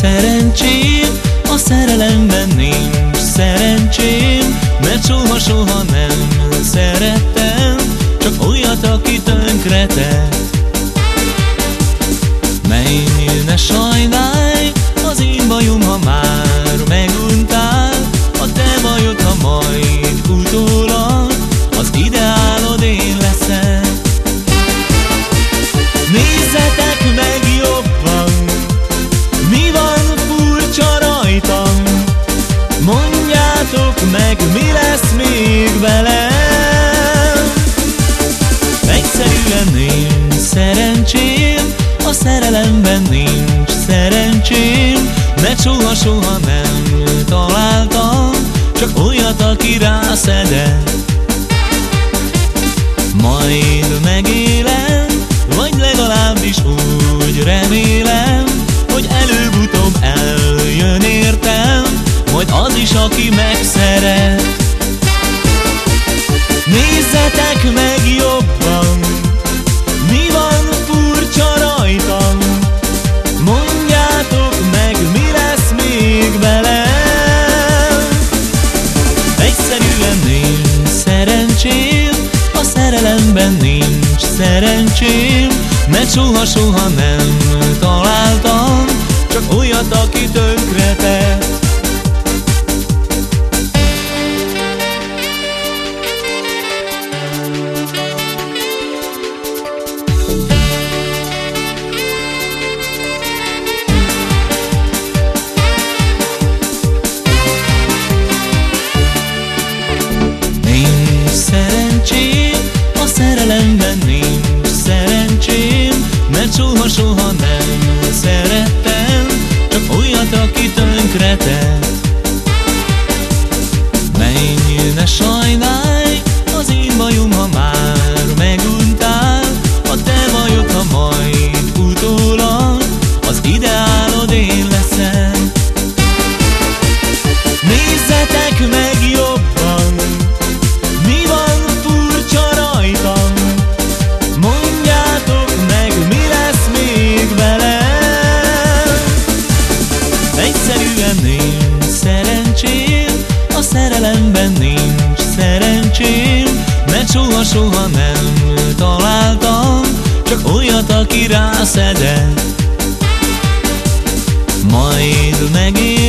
Szerencsém, a szerelemben nincs szerencsém Mert soha-soha nem szerettem Csak olyat, aki tönkretett. Menj, ne sajnálj, az én bajom, ha már rászedett Majd megélem Vagy legalábbis úgy remélem Hogy előbb-utóbb eljön értem Majd az is, aki megszeret. Nézzetek meg jobban szerelemben nincs szerencsém Mert soha-soha nem találtam tönkretett. Menj, ne sajnálj, az én bajom, ha már meguntál, a te bajod, ha majd utólag, az ideálod én szerelemben nincs szerencsém, mert soha-soha nem találtam, csak olyat, aki rászedett. Majd megélem,